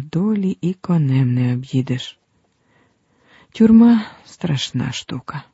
долі і конем не об'їдеш. Тюрма страшна штука,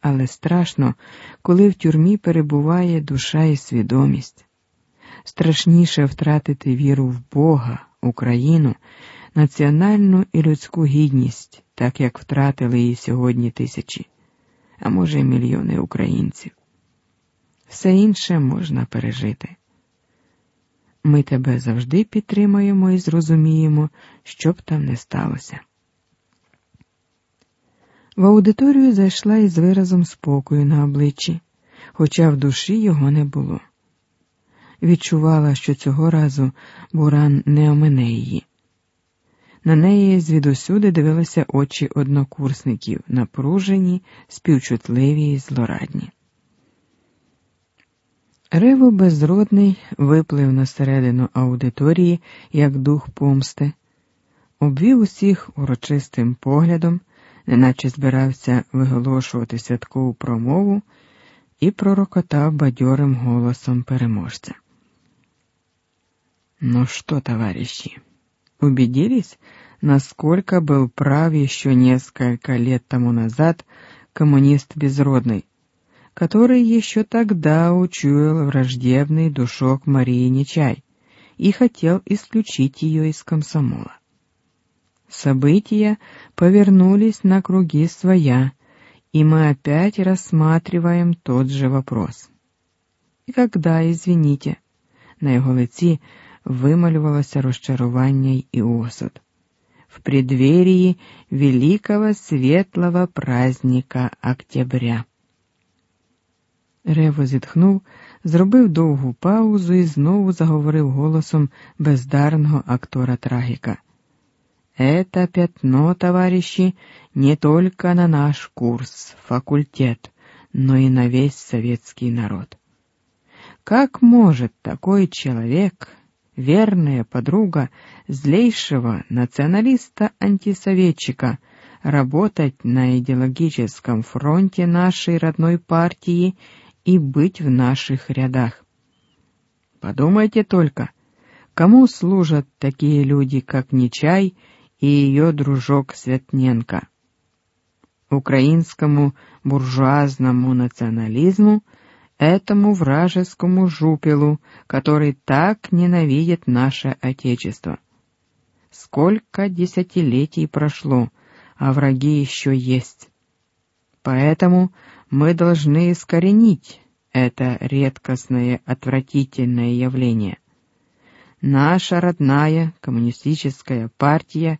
але страшно, коли в тюрмі перебуває душа і свідомість. Страшніше втратити віру в Бога, Україну, національну і людську гідність, так як втратили її сьогодні тисячі, а може й мільйони українців. Все інше можна пережити. Ми тебе завжди підтримаємо і зрозуміємо, що б там не сталося. В аудиторію зайшла із виразом спокою на обличчі, хоча в душі його не було. Відчувала, що цього разу буран не омине її. На неї звідусюди дивилися очі однокурсників, напружені, співчутливі й злорадні. Рево безродний виплив на середину аудиторії, як дух помсти, обвів усіх урочистим поглядом, неначе збирався виголошувати святкову промову і пророкотав бадьорим голосом переможця. Ну что, товарищи, убедились, насколько был прав еще несколько лет тому назад коммунист Безродный, который еще тогда учуял враждебный душок Марии Нечай и хотел исключить ее из комсомола. События повернулись на круги своя, и мы опять рассматриваем тот же вопрос. И когда, извините, на его лице вымалювалося розчарування и осуд. В преддверии великого светлого праздника октября. Рево зітхнув, зробив довгу паузу і знову заговорив голосом бездарного актора трагіка. Это пятно, товарищи, не только на наш курс, факультет, но и на весь советский народ. Как может такой человек, верная подруга злейшего националиста-антисоветчика, работать на идеологическом фронте нашей родной партии и быть в наших рядах. Подумайте только, кому служат такие люди, как Нечай и ее дружок Светненко? Украинскому буржуазному национализму, этому вражескому жупелу, который так ненавидит наше Отечество. Сколько десятилетий прошло, а враги еще есть. Поэтому мы должны искоренить это редкостное отвратительное явление. Наша родная коммунистическая партия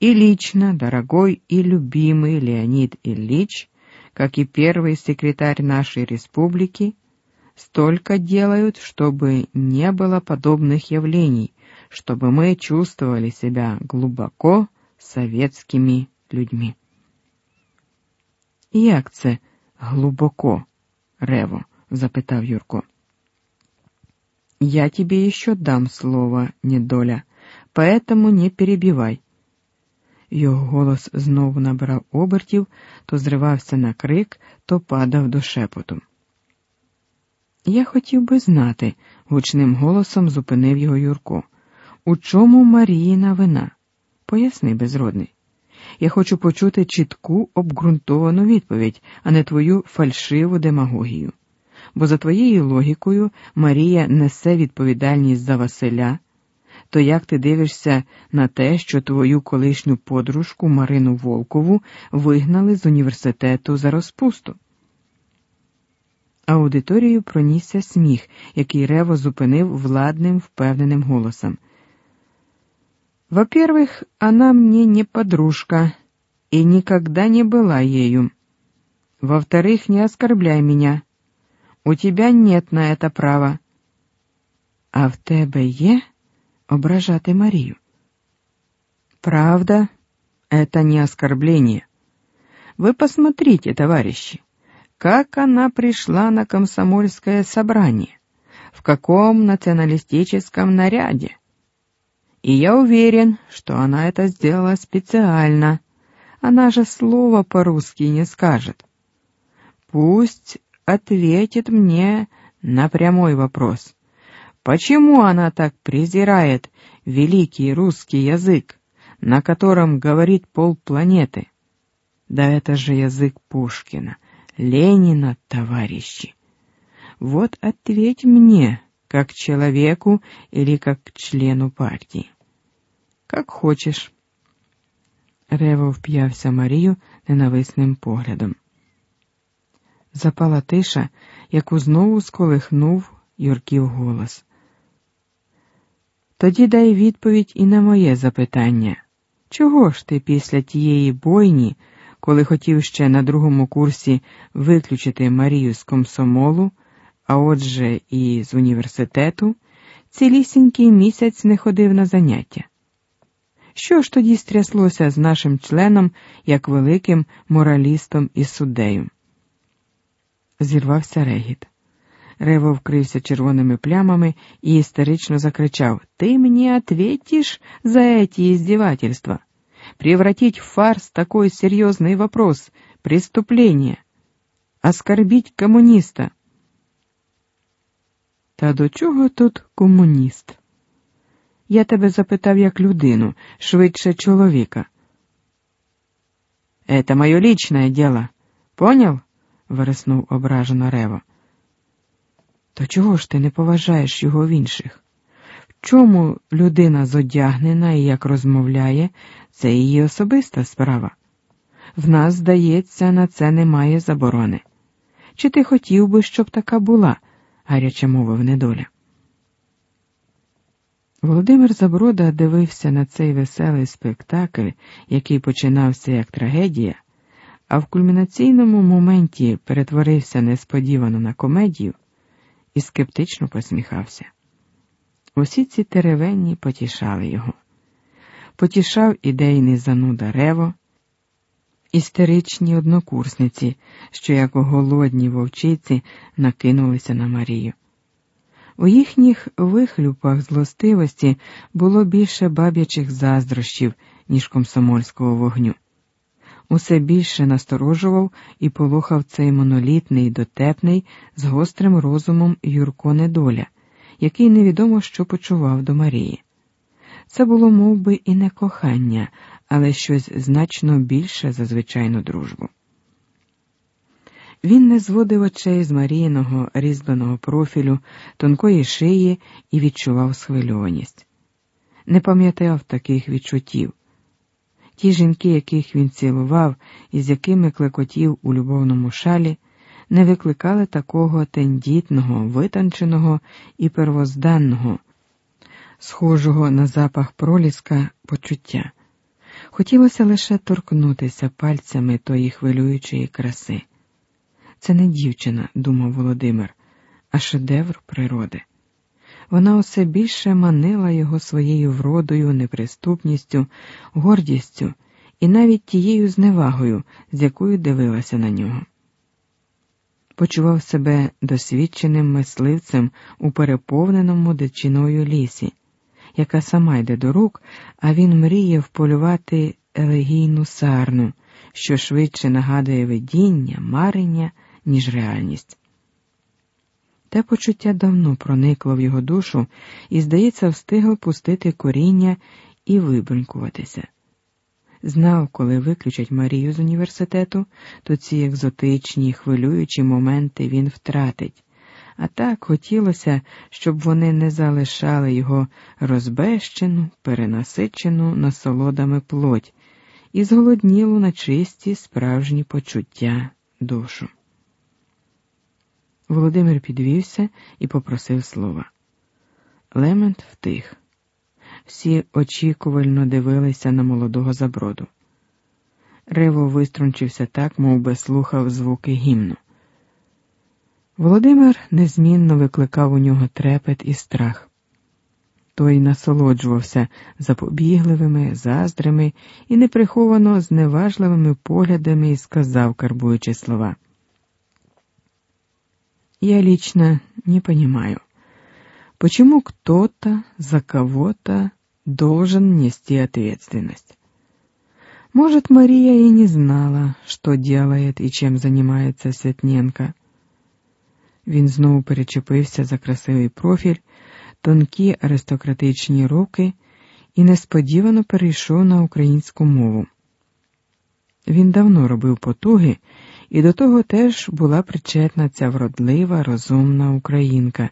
и лично дорогой и любимый Леонид Ильич, как и первый секретарь нашей республики, столько делают, чтобы не было подобных явлений, чтобы мы чувствовали себя глубоко советскими людьми. Як це глубоко, Рево? запитав Юрко. Я тебе еще дам слово, недоля, поэтому не перебивай. Його голос знову набирав обертів, то зривався на крик, то падав до шепоту. Я хотів би знати, гучним голосом зупинив його Юрко. У чому Маріїна вина? Поясни, безродний. Я хочу почути чітку обґрунтовану відповідь, а не твою фальшиву демагогію. Бо за твоєю логікою Марія несе відповідальність за Василя. То як ти дивишся на те, що твою колишню подружку Марину Волкову вигнали з університету за розпусту? Аудиторію пронісся сміх, який Рево зупинив владним, впевненим голосом. Во-первых, она мне не подружка и никогда не была ею. Во-вторых, не оскорбляй меня. У тебя нет на это права. А в тебе є ображати Марию? Правда, это не оскорбление. Вы посмотрите, товарищи, как она пришла на комсомольское собрание, в каком националистическом наряде. И я уверен, что она это сделала специально. Она же слова по-русски не скажет. Пусть ответит мне на прямой вопрос. Почему она так презирает великий русский язык, на котором говорит полпланеты? Да это же язык Пушкина, Ленина, товарищи. Вот ответь мне, как человеку или как члену партии. Как хочеш. Рево вп'явся Марію ненависним поглядом. Запала тиша, яку знову сколихнув Юрків голос. Тоді дай відповідь і на моє запитання. Чого ж ти після тієї бойні, коли хотів ще на другому курсі виключити Марію з комсомолу, а отже і з університету, цілісінький місяць не ходив на заняття? Що ж тоді стряслося з нашим членом як великим моралістом і суддею? Зірвався регіт. Рево вкрився червоними плямами і істерично закричав Ты мне ответишь за эти издевательства? Превратить в фарс такой серьезный вопрос — преступление. Оскорбить коммуниста. Та до чого тут комуніст? Я тебе запитав як людину, швидше чоловіка. Это мое личное дело. Понял? вириснув ображено Рево. То чого ж ти не поважаєш його в інших? В чому людина зодягнена і як розмовляє, це її особиста справа. В нас, здається, на це немає заборони. Чи ти хотів би, щоб така була? гаряче мовив недоля. Володимир Заброда дивився на цей веселий спектакль, який починався як трагедія, а в кульмінаційному моменті перетворився несподівано на комедію і скептично посміхався. Усі ці теревенні потішали його. Потішав ідейний зануда Рево, істеричні однокурсниці, що, як голодні вовчиці, накинулися на Марію. У їхніх вихлюпах злостивості було більше баб'ячих заздрощів, ніж комсомольського вогню. Усе більше насторожував і полохав цей монолітний, дотепний, з гострим розумом Юрко Недоля, який невідомо що почував до Марії. Це було мов би, і не кохання, але щось значно більше за звичайну дружбу. Він не зводив очей з Маріїного різьбленого профілю, тонкої шиї і відчував схвильованість. Не пам'ятав таких відчуттів. Ті жінки, яких він цілував і з якими клекотів у любовному шалі, не викликали такого тендітного, витонченого і первозданного, схожого на запах проліска почуття. Хотілося лише торкнутися пальцями тої хвилюючої краси. Це не дівчина, думав Володимир, а шедевр природи. Вона усе більше манила його своєю вродою, неприступністю, гордістю і навіть тією зневагою, з якою дивилася на нього. Почував себе досвідченим мисливцем у переповненому дичиною лісі, яка сама йде до рук, а він мріє вполювати елегійну сарну, що швидше нагадує видіння, марення, ніж реальність. Те почуття давно проникло в його душу і, здається, встигло пустити коріння і вибрунькуватися. Знав, коли виключать Марію з університету, то ці екзотичні, хвилюючі моменти він втратить, а так хотілося, щоб вони не залишали його розбещену, перенасичену насолодами плоть і зголоднілу на чисті справжні почуття душу. Володимир підвівся і попросив слова. Лемент втих. Всі очікувально дивилися на молодого заброду. Рево виструнчився так, мов би слухав звуки гімну. Володимир незмінно викликав у нього трепет і страх. Той насолоджувався запобігливими, заздрими і неприховано зневажливими поглядами і сказав, карбуючи слова. Я лично не понимаю, почему кто-то за кого-то должен нести ответственность. Может, Мария и не знала, что делает и чем занимается Святненко. Він знову перечепився за красивий профіль, тонкі аристократичні руки і несподівано перейшов на українську мову. Він давно робив потуги, і до того теж була причетна ця вродлива, розумна українка,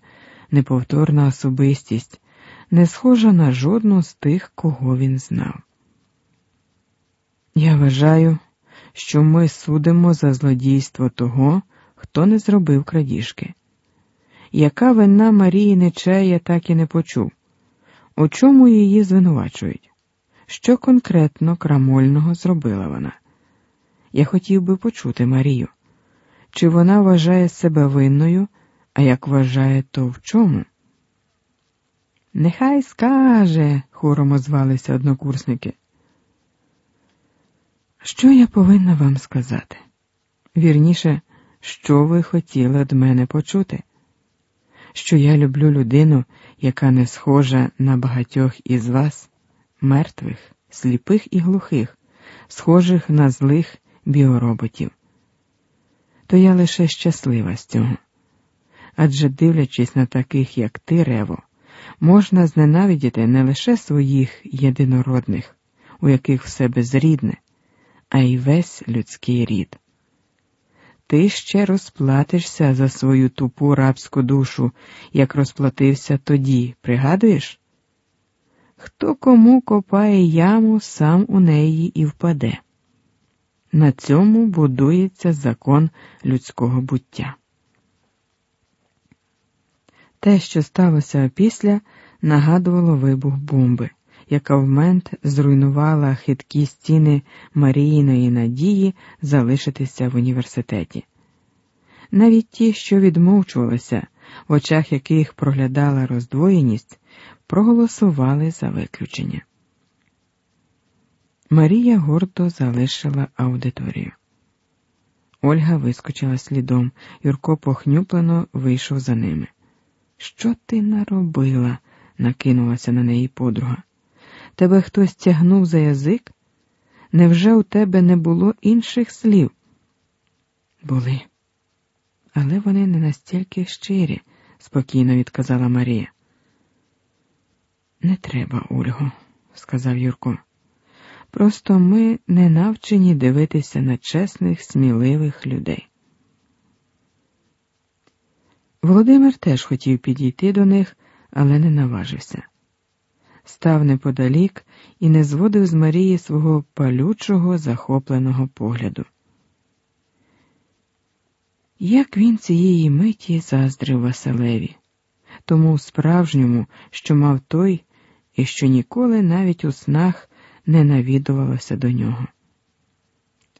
неповторна особистість, не схожа на жодну з тих, кого він знав. Я вважаю, що ми судимо за злодійство того, хто не зробив крадіжки. Яка вина Марії Нечая так і не почув, у чому її звинувачують? Що конкретно крамольного зробила вона? Я хотів би почути Марію. Чи вона вважає себе винною, а як вважає, то в чому? Нехай скаже, хором озвалися однокурсники. Що я повинна вам сказати? Вірніше, що ви хотіли від мене почути? Що я люблю людину, яка не схожа на багатьох із вас, мертвих, сліпих і глухих, схожих на злих біороботів. То я лише щаслива з цього. Адже дивлячись на таких, як ти, Рево, можна зненавидіти не лише своїх єдинородних, у яких все безрідне, а й весь людський рід. Ти ще розплатишся за свою тупу рабську душу, як розплатився тоді, пригадуєш? Хто кому копає яму, сам у неї і впаде. На цьому будується закон людського буття. Те, що сталося опісля, нагадувало вибух бомби, яка в мент зруйнувала хиткі стіни Маріїної надії залишитися в університеті. Навіть ті, що відмовчувалися, в очах яких проглядала роздвоєність, проголосували за виключення. Марія гордо залишила аудиторію. Ольга вискочила слідом, Юрко похнюплено вийшов за ними. Що ти наробила? накинулася на неї подруга. Тебе хтось тягнув за язик? Невже у тебе не було інших слів? Були, але вони не настільки щирі, спокійно відказала Марія. Не треба, Ольго, сказав Юрко. Просто ми не навчені дивитися на чесних, сміливих людей. Володимир теж хотів підійти до них, але не наважився. Став неподалік і не зводив з Марії свого палючого, захопленого погляду. Як він цієї миті заздрив Василеві, тому справжньому, що мав той, і що ніколи навіть у снах не навідувалася до нього.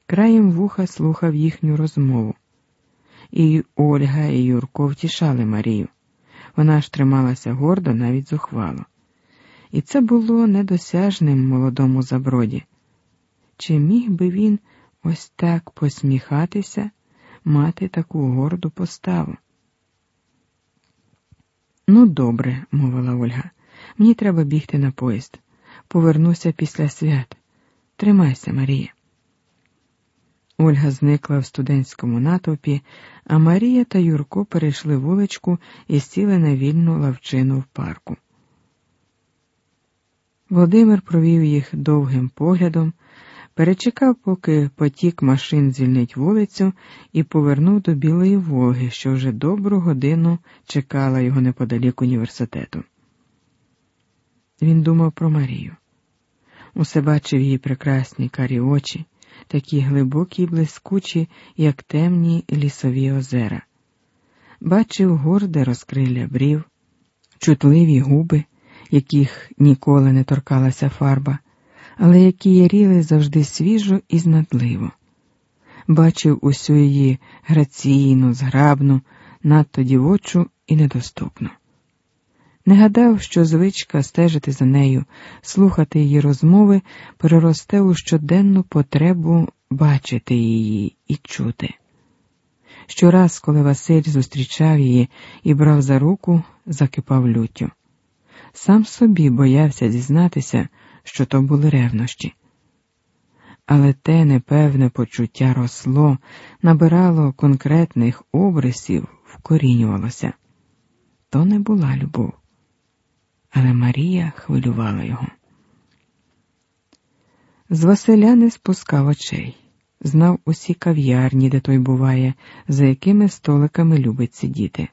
Краєм вуха слухав їхню розмову. І Ольга і Юрко втішали Марію. Вона ж трималася гордо, навіть зухвало. І це було недосяжним молодому заброді. Чи міг би він ось так посміхатися, мати таку горду поставу? Ну, добре, мовила Ольга, мені треба бігти на поїзд. Повернуся після свят. Тримайся, Марія. Ольга зникла в студентському натовпі, а Марія та Юрко перейшли вуличку і сіли на вільну лавчину в парку. Володимир провів їх довгим поглядом, перечекав, поки потік машин звільнить вулицю, і повернув до Білої Волги, що вже добру годину чекала його неподалік університету. Він думав про Марію. Усе бачив її прекрасні карі очі, такі глибокі й блискучі, як темні лісові озера. Бачив горде розкрилля брів, чутливі губи, яких ніколи не торкалася фарба, але які яріли завжди свіжо і знадливо. Бачив усю її граційну, зграбну, надто дівочу і недоступну. Не гадав, що звичка стежити за нею, слухати її розмови переросте у щоденну потребу бачити її і чути. Щораз, коли Василь зустрічав її і брав за руку, закипав люттю. Сам собі боявся зізнатися, що то були ревнощі. Але те непевне почуття росло, набирало конкретних обрисів, вкорінювалося. То не була любов але Марія хвилювала його. З Василя не спускав очей, знав усі кав'ярні, де той буває, за якими столиками любить сидіти.